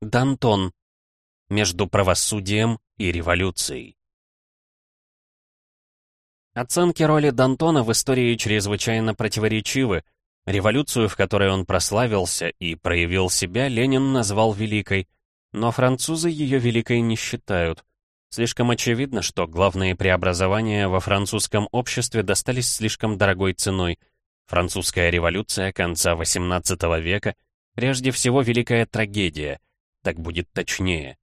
Дантон. Между правосудием и революцией. Оценки роли Дантона в истории чрезвычайно противоречивы. Революцию, в которой он прославился и проявил себя, Ленин назвал великой, но французы ее великой не считают. Слишком очевидно, что главные преобразования во французском обществе достались слишком дорогой ценой. Французская революция конца XVIII века прежде всего великая трагедия, так будет точнее.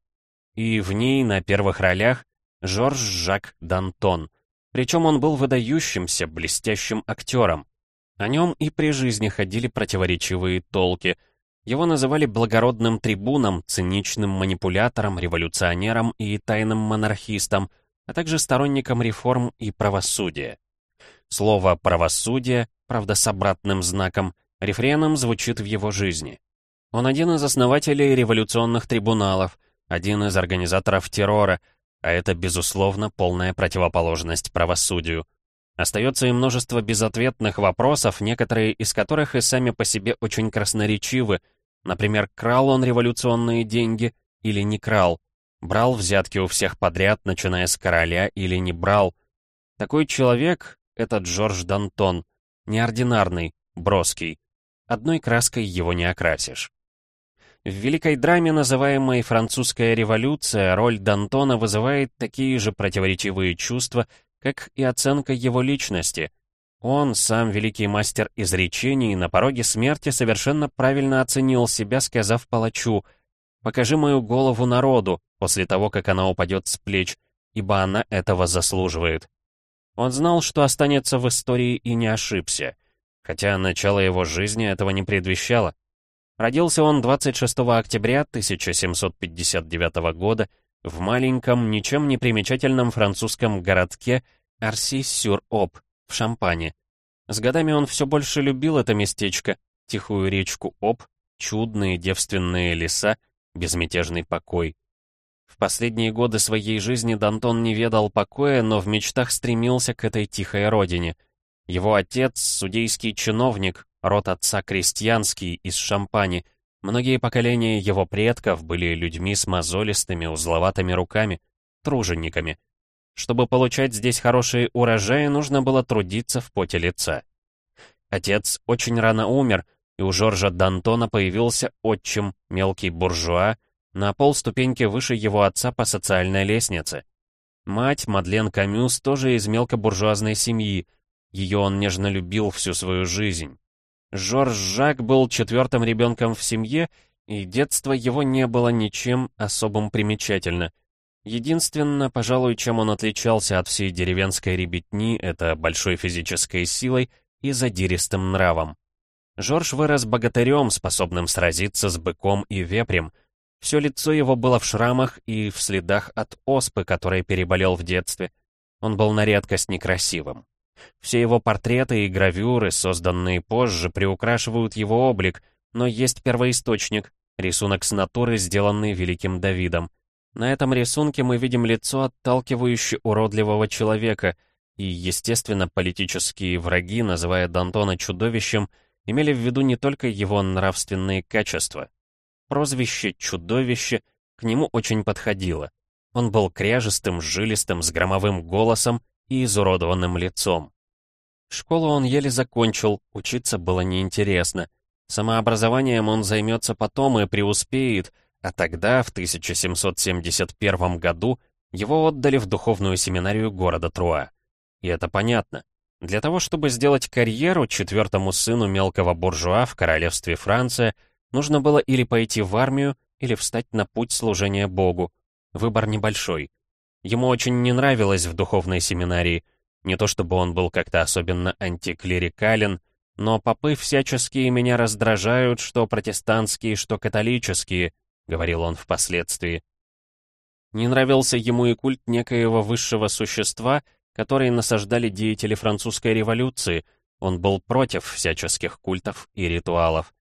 И в ней на первых ролях Жорж Жак Д'Антон, причем он был выдающимся, блестящим актером. О нем и при жизни ходили противоречивые толки — его называли благородным трибуном, циничным манипулятором, революционером и тайным монархистом, а также сторонником реформ и правосудия. Слово «правосудие», правда с обратным знаком, рефреном звучит в его жизни. Он один из основателей революционных трибуналов, один из организаторов террора, а это, безусловно, полная противоположность правосудию. Остается и множество безответных вопросов, некоторые из которых и сами по себе очень красноречивы, Например, крал он революционные деньги или не крал? Брал взятки у всех подряд, начиная с короля, или не брал? Такой человек — этот Джордж Д'Антон. Неординарный, броский. Одной краской его не окрасишь. В великой драме, называемой «Французская революция», роль Д'Антона вызывает такие же противоречивые чувства, как и оценка его личности — он, сам великий мастер изречений, на пороге смерти совершенно правильно оценил себя, сказав палачу «Покажи мою голову народу, после того, как она упадет с плеч, ибо она этого заслуживает». Он знал, что останется в истории и не ошибся, хотя начало его жизни этого не предвещало. Родился он 26 октября 1759 года в маленьком, ничем не примечательном французском городке Арси-сюр-Об, в Шампане. С годами он все больше любил это местечко, тихую речку Об, чудные девственные леса, безмятежный покой. В последние годы своей жизни Дантон не ведал покоя, но в мечтах стремился к этой тихой родине. Его отец — судейский чиновник, род отца крестьянский из Шампани. Многие поколения его предков были людьми с мозолистыми, узловатыми руками, тружениками. Чтобы получать здесь хорошие урожаи, нужно было трудиться в поте лица. Отец очень рано умер, и у Жоржа Д'Антона появился отчим, мелкий буржуа, на полступеньки выше его отца по социальной лестнице. Мать, Мадлен Камюс, тоже из мелкобуржуазной семьи. Ее он нежно любил всю свою жизнь. Жорж Жак был четвертым ребенком в семье, и детство его не было ничем особым примечательно — Единственное, пожалуй, чем он отличался от всей деревенской ребятни, это большой физической силой и задиристым нравом. Жорж вырос богатырем, способным сразиться с быком и вепрем. Все лицо его было в шрамах и в следах от оспы, которой переболел в детстве. Он был на редкость некрасивым. Все его портреты и гравюры, созданные позже, приукрашивают его облик, но есть первоисточник — рисунок с натуры, сделанный великим Давидом — на этом рисунке мы видим лицо отталкивающее уродливого человека, и, естественно, политические враги, называя Д'Антона чудовищем, имели в виду не только его нравственные качества. Прозвище «чудовище» к нему очень подходило. Он был кряжестым, жилистым, с громовым голосом и изуродованным лицом. Школу он еле закончил, учиться было неинтересно. Самообразованием он займется потом и преуспеет — а тогда, в 1771 году, его отдали в духовную семинарию города Труа. И это понятно. Для того, чтобы сделать карьеру четвертому сыну мелкого буржуа в королевстве Франция, нужно было или пойти в армию, или встать на путь служения Богу. Выбор небольшой. Ему очень не нравилось в духовной семинарии. Не то чтобы он был как-то особенно антиклерикален, но попы всяческие меня раздражают, что протестантские, что католические —— говорил он впоследствии. Не нравился ему и культ некоего высшего существа, который насаждали деятели французской революции, он был против всяческих культов и ритуалов.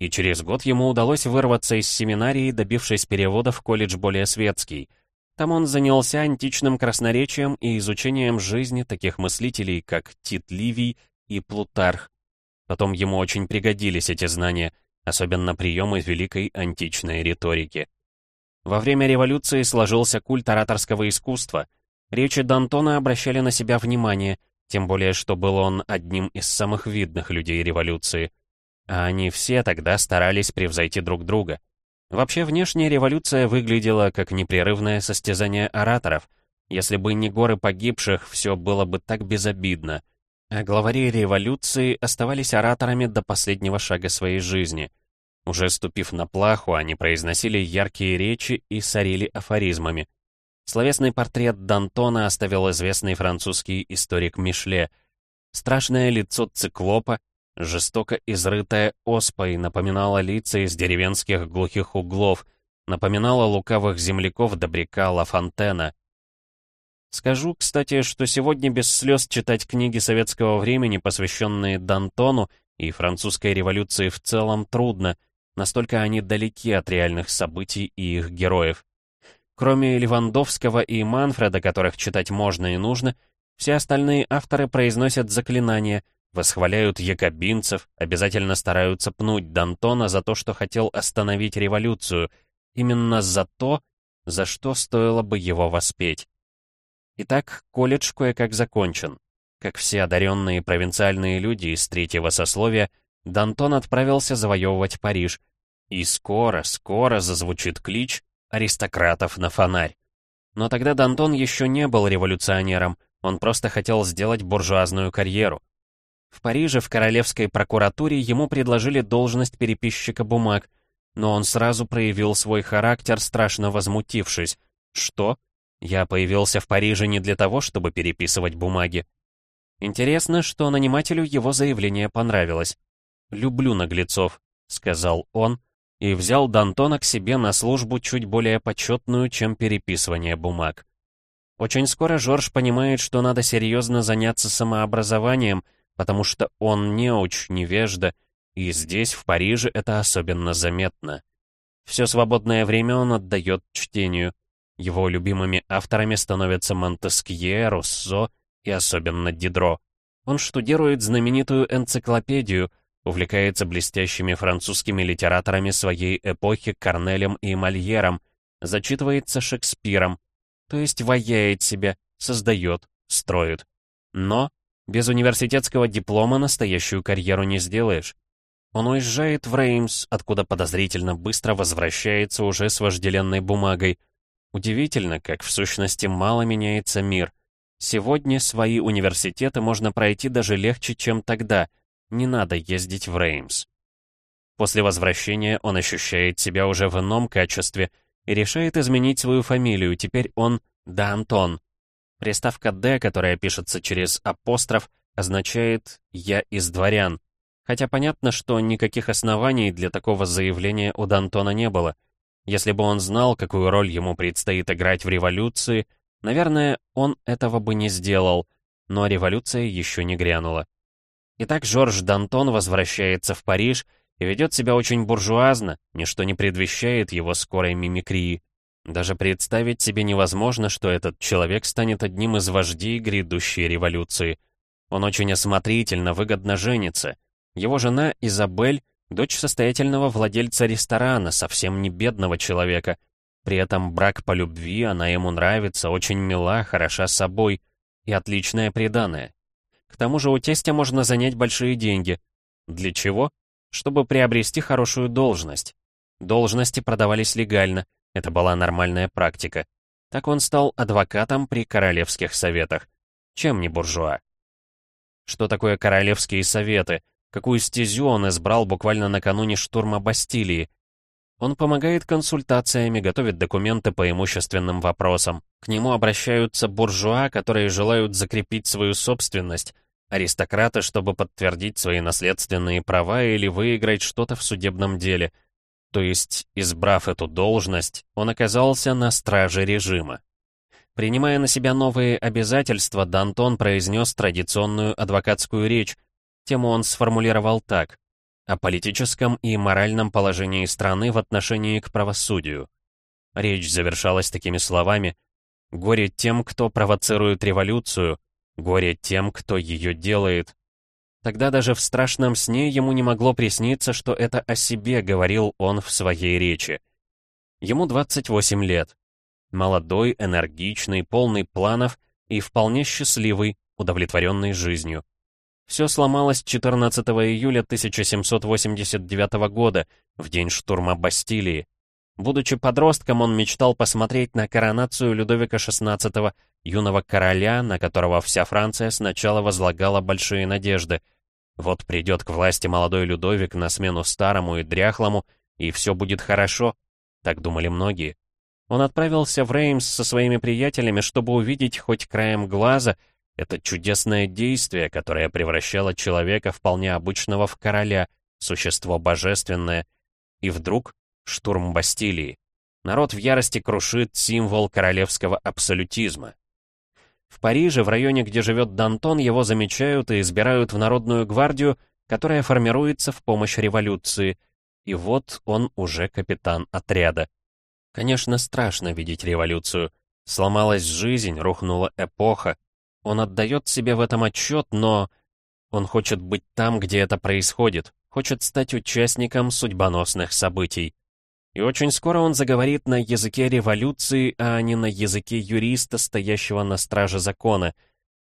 И через год ему удалось вырваться из семинарии, добившись перевода в колледж более светский. Там он занялся античным красноречием и изучением жизни таких мыслителей, как Тит Ливий и Плутарх. Потом ему очень пригодились эти знания — особенно приемы великой античной риторики. Во время революции сложился культ ораторского искусства. Речи Д'Антона обращали на себя внимание, тем более что был он одним из самых видных людей революции. А они все тогда старались превзойти друг друга. Вообще, внешняя революция выглядела как непрерывное состязание ораторов. Если бы не горы погибших, все было бы так безобидно. А главари революции оставались ораторами до последнего шага своей жизни. Уже ступив на плаху, они произносили яркие речи и сорили афоризмами. Словесный портрет Д'Антона оставил известный французский историк Мишле. Страшное лицо циклопа, жестоко изрытое оспой, напоминало лица из деревенских глухих углов, напоминало лукавых земляков Добряка Ла Фонтена. Скажу, кстати, что сегодня без слез читать книги советского времени, посвященные Д'Антону и французской революции в целом, трудно, настолько они далеки от реальных событий и их героев. Кроме Левандовского и Манфреда, которых читать можно и нужно, все остальные авторы произносят заклинания, восхваляют якобинцев, обязательно стараются пнуть Д'Антона за то, что хотел остановить революцию, именно за то, за что стоило бы его воспеть. Итак, колледж кое-как закончен. Как все одаренные провинциальные люди из третьего сословия, Д'Антон отправился завоевывать Париж. И скоро, скоро зазвучит клич аристократов на фонарь. Но тогда Д'Антон еще не был революционером, он просто хотел сделать буржуазную карьеру. В Париже в королевской прокуратуре ему предложили должность переписчика бумаг, но он сразу проявил свой характер, страшно возмутившись. «Что? Я появился в Париже не для того, чтобы переписывать бумаги». Интересно, что нанимателю его заявление понравилось. «Люблю наглецов», — сказал он, — и взял Д'Антона к себе на службу чуть более почетную, чем переписывание бумаг. Очень скоро Жорж понимает, что надо серьезно заняться самообразованием, потому что он неуч, невежда, и здесь, в Париже, это особенно заметно. Все свободное время он отдает чтению. Его любимыми авторами становятся Монтескье, Руссо и особенно Дидро. Он штудирует знаменитую энциклопедию — увлекается блестящими французскими литераторами своей эпохи Корнелем и Мольером, зачитывается Шекспиром, то есть ваяет себя, создает, строит. Но без университетского диплома настоящую карьеру не сделаешь. Он уезжает в Реймс, откуда подозрительно быстро возвращается уже с вожделенной бумагой. Удивительно, как в сущности мало меняется мир. Сегодня свои университеты можно пройти даже легче, чем тогда — не надо ездить в Реймс. После возвращения он ощущает себя уже в ином качестве и решает изменить свою фамилию, теперь он Д'Антон. Приставка «Д», которая пишется через апостроф, означает «я из дворян», хотя понятно, что никаких оснований для такого заявления у Д'Антона не было. Если бы он знал, какую роль ему предстоит играть в революции, наверное, он этого бы не сделал, но революция еще не грянула. Итак, Жорж Д'Антон возвращается в Париж и ведет себя очень буржуазно, ничто не предвещает его скорой мимикрии. Даже представить себе невозможно, что этот человек станет одним из вождей грядущей революции. Он очень осмотрительно, выгодно женится. Его жена Изабель — дочь состоятельного владельца ресторана, совсем не бедного человека. При этом брак по любви, она ему нравится, очень мила, хороша собой и отличная приданое. К тому же у тестя можно занять большие деньги. Для чего? Чтобы приобрести хорошую должность. Должности продавались легально, это была нормальная практика. Так он стал адвокатом при королевских советах. Чем не буржуа? Что такое королевские советы? Какую стезю он избрал буквально накануне штурма Бастилии? Он помогает консультациями, готовит документы по имущественным вопросам. К нему обращаются буржуа, которые желают закрепить свою собственность, аристократы, чтобы подтвердить свои наследственные права или выиграть что-то в судебном деле. То есть, избрав эту должность, он оказался на страже режима. Принимая на себя новые обязательства, Д'Антон произнес традиционную адвокатскую речь. Тему он сформулировал так. О политическом и моральном положении страны в отношении к правосудию. Речь завершалась такими словами «Горе тем, кто провоцирует революцию, Горе тем, кто ее делает. Тогда даже в страшном сне ему не могло присниться, что это о себе говорил он в своей речи. Ему 28 лет. Молодой, энергичный, полный планов и вполне счастливый, удовлетворенный жизнью. Все сломалось 14 июля 1789 года, в день штурма Бастилии. Будучи подростком, он мечтал посмотреть на коронацию Людовика XVI, юного короля, на которого вся Франция сначала возлагала большие надежды. Вот придет к власти молодой Людовик на смену старому и дряхлому, и все будет хорошо, так думали многие. Он отправился в Реймс со своими приятелями, чтобы увидеть хоть краем глаза это чудесное действие, которое превращало человека вполне обычного в короля, существо божественное. И вдруг штурм Бастилии. Народ в ярости крушит символ королевского абсолютизма. В Париже, в районе, где живет Дантон, его замечают и избирают в Народную гвардию, которая формируется в помощь революции. И вот он уже капитан отряда. Конечно, страшно видеть революцию. Сломалась жизнь, рухнула эпоха. Он отдает себе в этом отчет, но... Он хочет быть там, где это происходит, хочет стать участником судьбоносных событий. И очень скоро он заговорит на языке революции, а не на языке юриста, стоящего на страже закона.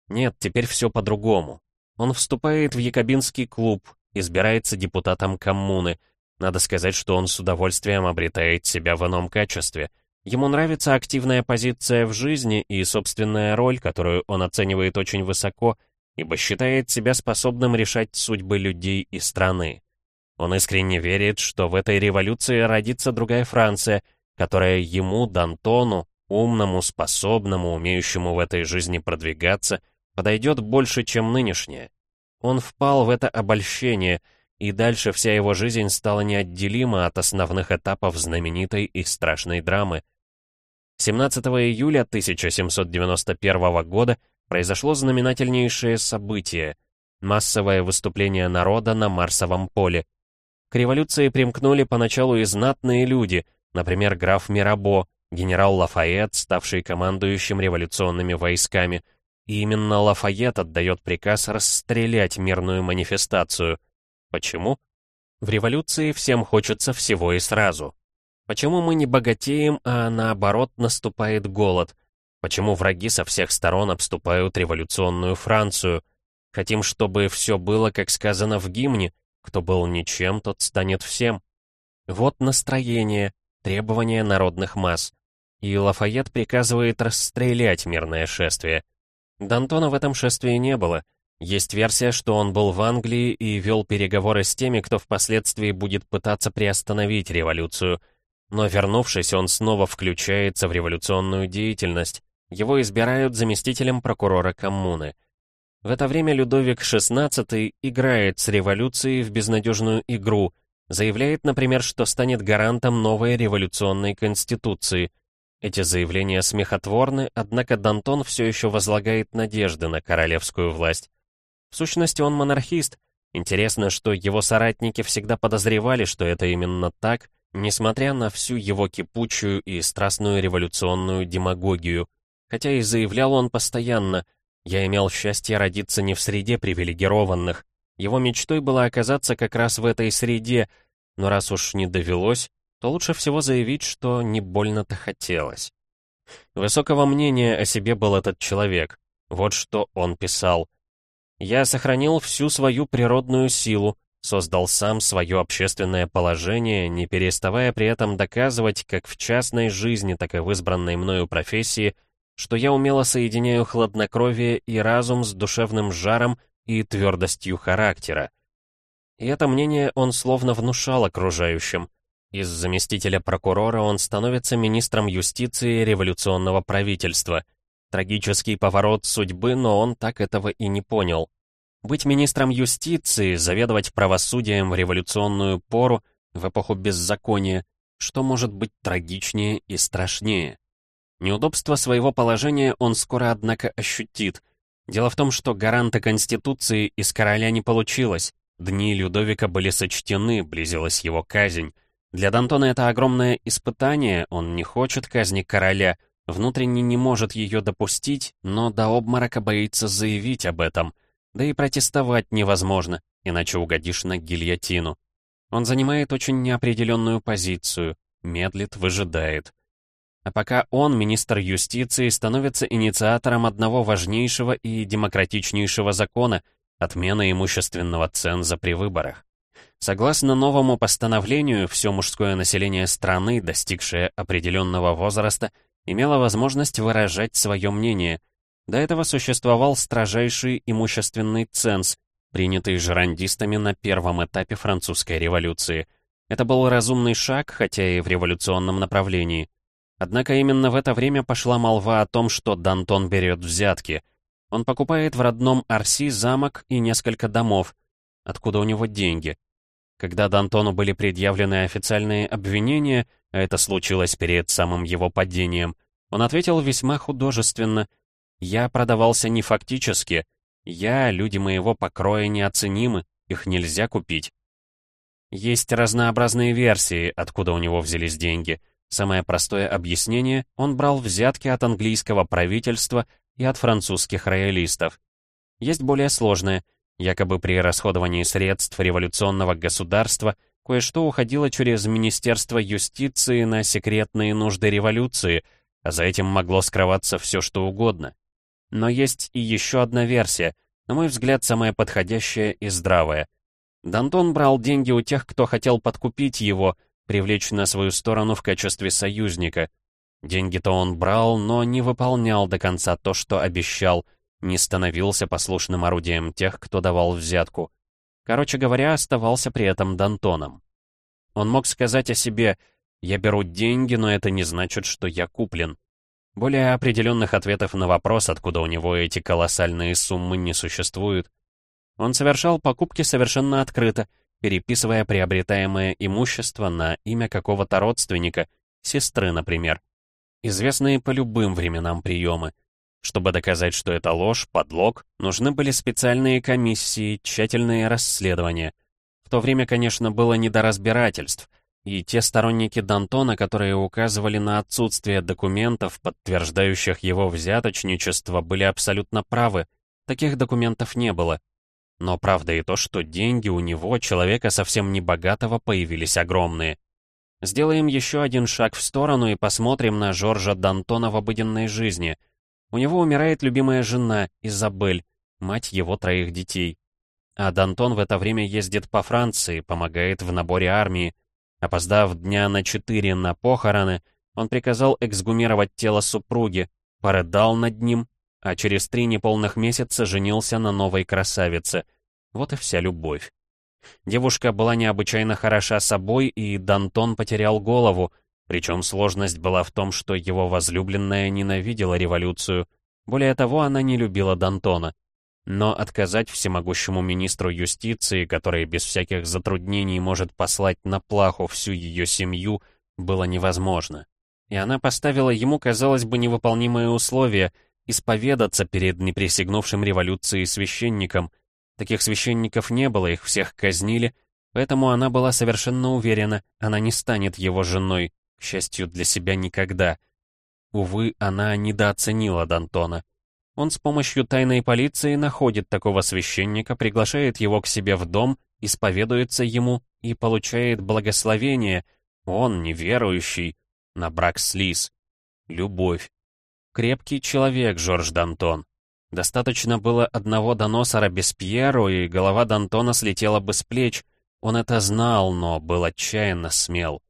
Нет, теперь все по-другому. Он вступает в Якобинский клуб, избирается депутатом коммуны. Надо сказать, что он с удовольствием обретает себя в ином качестве. Ему нравится активная позиция в жизни и собственная роль, которую он оценивает очень высоко, ибо считает себя способным решать судьбы людей и страны. Он искренне верит, что в этой революции родится другая Франция, которая ему, Д'Антону, умному, способному, умеющему в этой жизни продвигаться, подойдет больше, чем нынешняя. Он впал в это обольщение, и дальше вся его жизнь стала неотделима от основных этапов знаменитой и страшной драмы. 17 июля 1791 года произошло знаменательнейшее событие — массовое выступление народа на Марсовом поле — к революции примкнули поначалу и знатные люди, например, граф Мирабо, генерал Лафайет, ставший командующим революционными войсками. И именно Лафайет отдает приказ расстрелять мирную манифестацию. Почему? В революции всем хочется всего и сразу. Почему мы не богатеем, а наоборот наступает голод? Почему враги со всех сторон обступают революционную Францию? Хотим, чтобы все было, как сказано в гимне, кто был ничем, тот станет всем. Вот настроение, требования народных масс. И Лафайет приказывает расстрелять мирное шествие. Д'Антона в этом шествии не было. Есть версия, что он был в Англии и вел переговоры с теми, кто впоследствии будет пытаться приостановить революцию. Но вернувшись, он снова включается в революционную деятельность. Его избирают заместителем прокурора коммуны. В это время Людовик XVI играет с революцией в безнадежную игру, заявляет, например, что станет гарантом новой революционной конституции. Эти заявления смехотворны, однако Дантон все еще возлагает надежды на королевскую власть. В сущности, он монархист. Интересно, что его соратники всегда подозревали, что это именно так, несмотря на всю его кипучую и страстную революционную демагогию. Хотя и заявлял он постоянно – я имел счастье родиться не в среде привилегированных. Его мечтой было оказаться как раз в этой среде, но раз уж не довелось, то лучше всего заявить, что не больно-то хотелось. Высокого мнения о себе был этот человек. Вот что он писал. «Я сохранил всю свою природную силу, создал сам свое общественное положение, не переставая при этом доказывать, как в частной жизни, так и в избранной мною профессии — что я умело соединяю хладнокровие и разум с душевным жаром и твердостью характера. И это мнение он словно внушал окружающим. Из заместителя прокурора он становится министром юстиции революционного правительства. Трагический поворот судьбы, но он так этого и не понял. Быть министром юстиции, заведовать правосудием в революционную пору, в эпоху беззакония, что может быть трагичнее и страшнее? Неудобство своего положения он скоро, однако, ощутит. Дело в том, что гаранта Конституции из короля не получилось. Дни Людовика были сочтены, близилась его казнь. Для Д'Антона это огромное испытание, он не хочет казни короля, внутренне не может ее допустить, но до обморока боится заявить об этом. Да и протестовать невозможно, иначе угодишь на гильотину. Он занимает очень неопределенную позицию. медлит, выжидает. А пока он, министр юстиции, становится инициатором одного важнейшего и демократичнейшего закона — отмены имущественного ценза при выборах. Согласно новому постановлению, все мужское население страны, достигшее определенного возраста, имело возможность выражать свое мнение. До этого существовал строжайший имущественный ценз, принятый жерандистами на первом этапе французской революции. Это был разумный шаг, хотя и в революционном направлении. Однако именно в это время пошла молва о том, что Дантон берет взятки. Он покупает в родном Арси замок и несколько домов. Откуда у него деньги? Когда Дантону были предъявлены официальные обвинения, а это случилось перед самым его падением, он ответил весьма художественно. «Я продавался не фактически, я, люди моего покроя неоценимы, их нельзя купить. Есть разнообразные версии, откуда у него взялись деньги. Самое простое объяснение — он брал взятки от английского правительства и от французских роялистов. Есть более сложное. Якобы при расходовании средств революционного государства кое-что уходило через Министерство юстиции на секретные нужды революции, а за этим могло скрываться все что угодно. Но есть и еще одна версия, на мой взгляд, самая подходящая и здравая. Дантон брал деньги у тех, кто хотел подкупить его, привлечь на свою сторону в качестве союзника. Деньги-то он брал, но не выполнял до конца то, что обещал, не становился послушным орудием тех, кто давал взятку. Короче говоря, оставался при этом Дантоном. Он мог сказать о себе «Я беру деньги, но это не значит, что я куплен». Более определенных ответов на вопрос, откуда у него эти колоссальные суммы, не существует. Он совершал покупки совершенно открыто, переписывая приобретаемое имущество на имя какого-то родственника, сестры, например. Известные по любым временам приемы. Чтобы доказать, что это ложь, подлог, нужны были специальные комиссии, тщательные расследования. В то время, конечно, было не до разбирательств — и те сторонники Д'Антона, которые указывали на отсутствие документов, подтверждающих его взяточничество, были абсолютно правы. Таких документов не было. Но правда и то, что деньги у него, человека совсем не богатого, появились огромные. Сделаем еще один шаг в сторону и посмотрим на Жоржа Д'Антона в обыденной жизни. У него умирает любимая жена, Изабель, мать его троих детей. А Д'Антон в это время ездит по Франции, помогает в наборе армии, Опоздав дня на четыре на похороны, он приказал эксгумировать тело супруги, порыдал над ним, а через три неполных месяца женился на новой красавице. Вот и вся любовь. Девушка была необычайно хороша собой, и Дантон потерял голову, причем сложность была в том, что его возлюбленная ненавидела революцию. Более того, она не любила Дантона. Но отказать всемогущему министру юстиции, который без всяких затруднений может послать на плаху всю ее семью, было невозможно. И она поставила ему, казалось бы, невыполнимое условие — исповедаться перед неприсягнувшим революцией священником. Таких священников не было, их всех казнили, поэтому она была совершенно уверена, она не станет его женой, к счастью для себя никогда. Увы, она недооценила Д'Антона. Он с помощью тайной полиции находит такого священника, приглашает его к себе в дом, исповедуется ему и получает благословение. Он, неверующий, на брак с Лиз. Любовь. Крепкий человек, Жорж Д'Антон. Достаточно было одного доноса Робеспьеру, и голова Д'Антона слетела бы с плеч. Он это знал, но был отчаянно смел.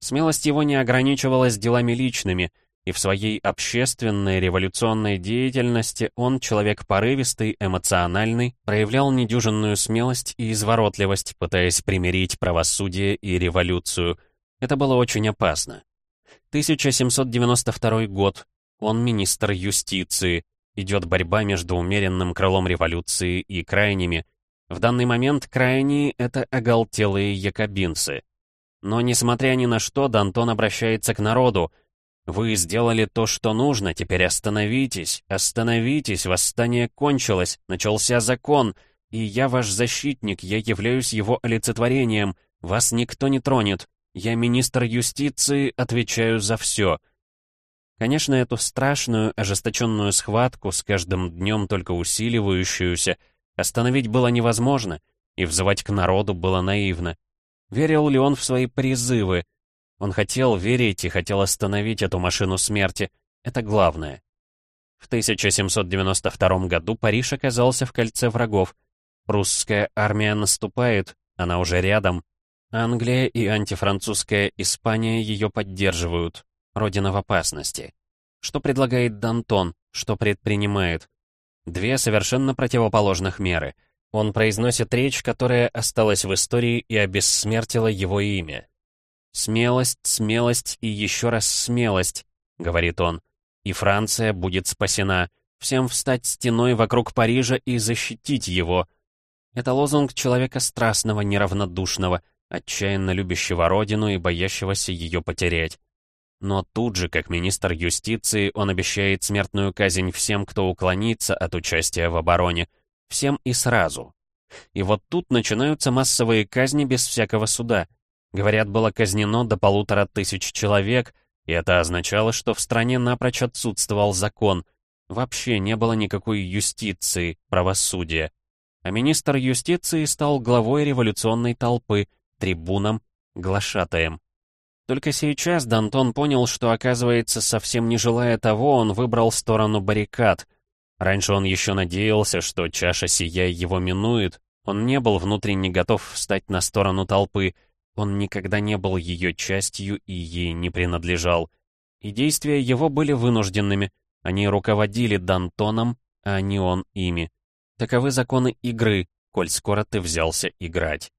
Смелость его не ограничивалась делами личными — и в своей общественной революционной деятельности он, человек порывистый, эмоциональный, проявлял недюжинную смелость и изворотливость, пытаясь примирить правосудие и революцию. Это было очень опасно. 1792 год. Он министр юстиции. Идет борьба между умеренным крылом революции и крайними. В данный момент крайние — это оголтелые якобинцы. Но, несмотря ни на что, Дантон обращается к народу — вы сделали то, что нужно, теперь остановитесь, остановитесь, восстание кончилось, начался закон, и я ваш защитник, я являюсь его олицетворением, вас никто не тронет, я министр юстиции, отвечаю за все». Конечно, эту страшную, ожесточенную схватку, с каждым днем только усиливающуюся, остановить было невозможно, и взывать к народу было наивно. Верил ли он в свои призывы? Он хотел верить и хотел остановить эту машину смерти. Это главное. В 1792 году Париж оказался в кольце врагов. Прусская армия наступает, она уже рядом. Англия и антифранцузская Испания ее поддерживают. Родина в опасности. Что предлагает Дантон? Что предпринимает? Две совершенно противоположных меры. Он произносит речь, которая осталась в истории и обессмертила его имя. «Смелость, смелость и еще раз смелость», — говорит он и Франция будет спасена. Всем встать стеной вокруг Парижа и защитить его. Это лозунг человека страстного, неравнодушного, отчаянно любящего родину и боящегося ее потерять. Но тут же, как министр юстиции, он обещает смертную казнь всем, кто уклонится от участия в обороне. Всем и сразу. И вот тут начинаются массовые казни без всякого суда. Говорят, было казнено до полутора тысяч человек, и это означало, что в стране напрочь отсутствовал закон, вообще не было никакой юстиции, правосудия. А министр юстиции стал главой революционной толпы, трибуном, глашатаем. Только сейчас Дантон понял, что, оказывается, совсем не желая того, он выбрал сторону баррикад. Раньше он еще надеялся, что чаша сия его минует, он не был внутренне готов встать на сторону толпы, он никогда не был ее частью и ей не принадлежал. И действия его были вынужденными. Они руководили Дантоном, а не он ими. Таковы законы игры, коль скоро ты взялся играть.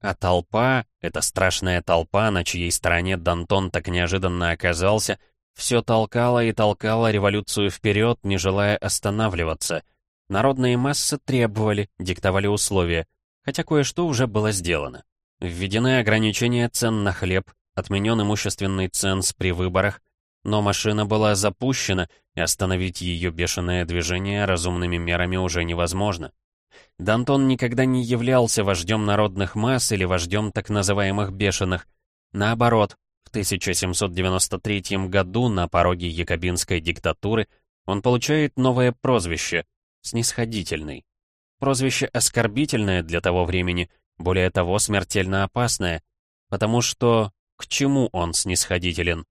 А толпа, эта страшная толпа, на чьей стороне Дантон так неожиданно оказался, все толкала и толкала революцию вперед, не желая останавливаться. Народные массы требовали, диктовали условия, хотя кое-что уже было сделано. Введены ограничения цен на хлеб, отменен имущественный ценз при выборах, но машина была запущена, и остановить ее бешеное движение разумными мерами уже невозможно. Дантон никогда не являлся вождем народных масс или вождем так называемых бешеных. Наоборот, в 1793 году на пороге якобинской диктатуры он получает новое прозвище — снисходительный. Прозвище оскорбительное для того времени — более того, смертельно опасное, потому что к чему он снисходителен?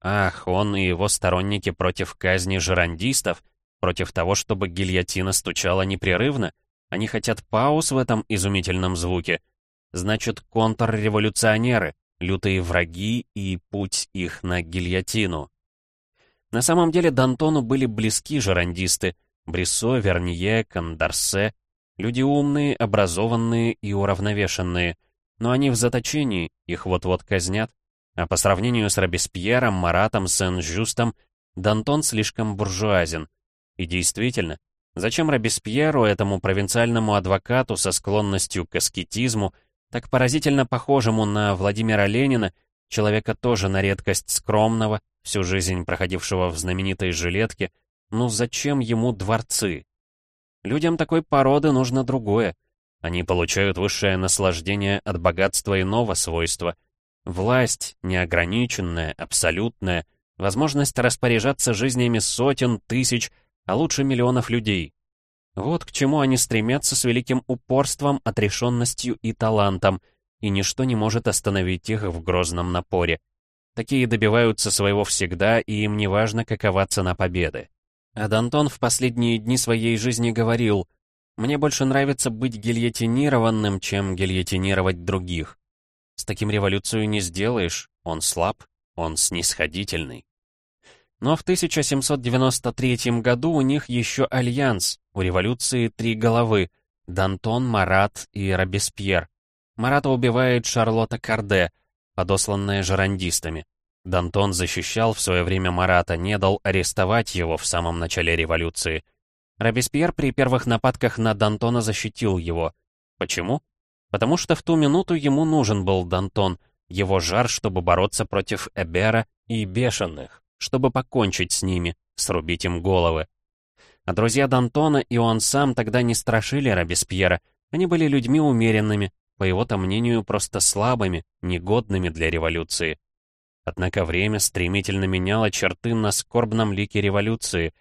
Ах, он и его сторонники против казни жерандистов, против того, чтобы гильотина стучала непрерывно? Они хотят пауз в этом изумительном звуке. Значит, контрреволюционеры, лютые враги и путь их на гильотину. На самом деле Д'Антону были близки жерандисты, Бриссо, Вернье, Кандарсе, Люди умные, образованные и уравновешенные. Но они в заточении, их вот-вот казнят. А по сравнению с Робеспьером, Маратом, Сен-Жюстом, Дантон слишком буржуазен. И действительно, зачем Робеспьеру, этому провинциальному адвокату со склонностью к аскетизму, так поразительно похожему на Владимира Ленина, человека тоже на редкость скромного, всю жизнь проходившего в знаменитой жилетке, ну зачем ему дворцы? Людям такой породы нужно другое. Они получают высшее наслаждение от богатства иного свойства. Власть, неограниченная, абсолютная, возможность распоряжаться жизнями сотен, тысяч, а лучше миллионов людей. Вот к чему они стремятся с великим упорством, отрешенностью и талантом, и ничто не может остановить их в грозном напоре. Такие добиваются своего всегда, и им не важно, какова цена победы. А Д'Антон в последние дни своей жизни говорил, «Мне больше нравится быть гильотинированным, чем гильотинировать других. С таким революцию не сделаешь, он слаб, он снисходительный». Но в 1793 году у них еще альянс, у революции три головы — Д'Антон, Марат и Робеспьер. Марата убивает Шарлотта Карде, подосланная жерандистами. Дантон защищал в свое время Марата, не дал арестовать его в самом начале революции. Робеспьер при первых нападках на Дантона защитил его. Почему? Потому что в ту минуту ему нужен был Дантон, его жар, чтобы бороться против Эбера и бешеных, чтобы покончить с ними, срубить им головы. А друзья Дантона и он сам тогда не страшили Робеспьера, они были людьми умеренными, по его-то мнению, просто слабыми, негодными для революции. Однако время стремительно меняло черты на скорбном лике революции.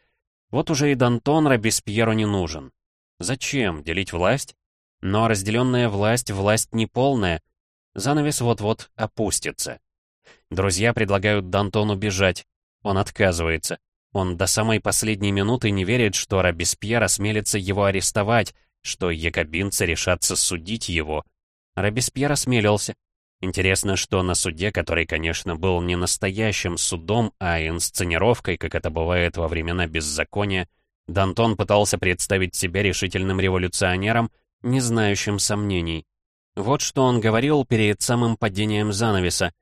Вот уже и Дантон Робеспьеру не нужен. Зачем делить власть? Но разделенная власть — власть неполная. Занавес вот-вот опустится. Друзья предлагают Д'Антону бежать. Он отказывается. Он до самой последней минуты не верит, что Робеспьер осмелится его арестовать, что якобинцы решатся судить его. Робеспьер осмелился. Интересно, что на суде, который, конечно, был не настоящим судом, а инсценировкой, как это бывает во времена беззакония, Д'Антон пытался представить себя решительным революционером, не знающим сомнений. Вот что он говорил перед самым падением занавеса.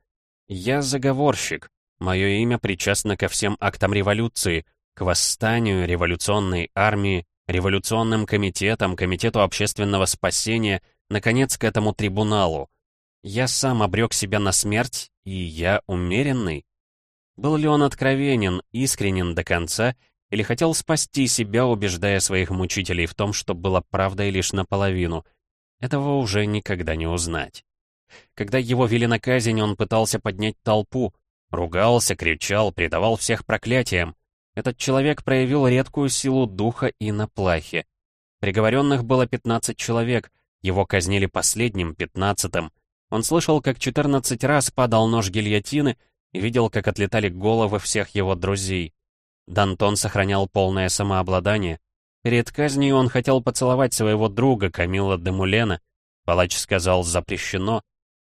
«Я заговорщик. Мое имя причастно ко всем актам революции, к восстанию, революционной армии, революционным комитетам, комитету общественного спасения, наконец, к этому трибуналу. Я сам обрек себя на смерть, и я умеренный». Был ли он откровенен, искренен до конца, или хотел спасти себя, убеждая своих мучителей в том, что было правдой лишь наполовину. Этого уже никогда не узнать. Когда его вели на казнь, он пытался поднять толпу, ругался, кричал, предавал всех проклятиям. Этот человек проявил редкую силу духа и на плахе. Приговоренных было 15 человек, его казнили последним, пятнадцатым. Он слышал, как 14 раз падал нож гильотины и видел, как отлетали головы всех его друзей. Дантон сохранял полное самообладание. Перед казнью он хотел поцеловать своего друга Камила де Мулена. Палач сказал «запрещено».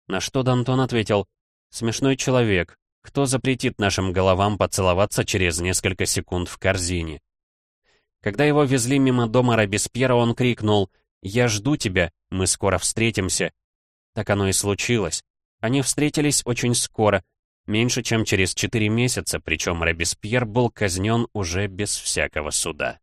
На что Дантон ответил «Смешной человек. Кто запретит нашим головам поцеловаться через несколько секунд в корзине?» Когда его везли мимо дома Робеспьера, он крикнул «Я жду тебя, мы скоро встретимся». Так оно и случилось. Они встретились очень скоро — Меньше чем через четыре месяца, причем Робеспьер был казнен уже без всякого суда.